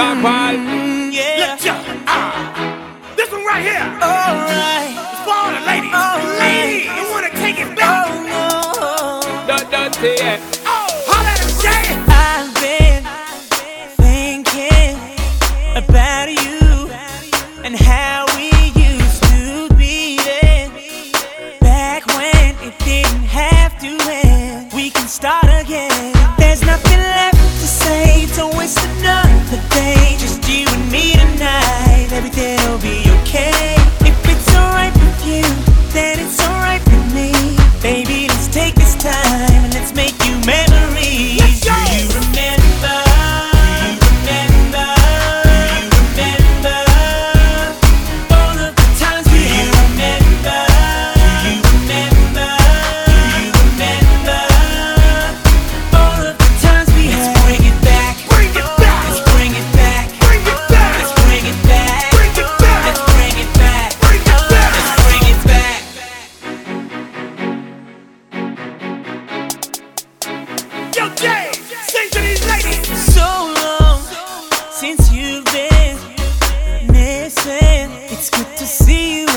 Sean Paul. Mm, yeah. Go. Ah. This one right here. Alright. It's for all the ladies. Ladies, you wanna take it back? Oh no. Dun, dun, yeah. Oh, holla you've been missing. It's good to see you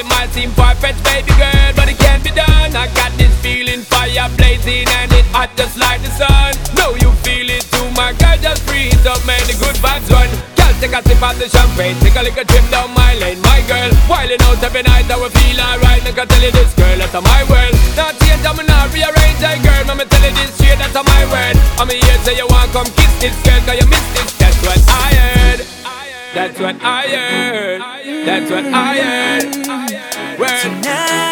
it might seem far-fetched, baby girl, but it can't be done. I got this feeling, fire blazing, and it hot just like the sun. Know you feel it too, my girl, just breathe up, man. The good vibes run. Girl, take a sip of the champagne, take a little trip down my lane, my girl. While Wildin' out every night, I will feel alright. I can tell you this, girl, that's my world. Not change, I'm not rearrange, hey girl. I'ma tell you this straight, that's my word. I'm here, say you want come kiss this girl, cause you missed this. That's what I heard. That's what I heard. That's what I heard. Word. Tonight.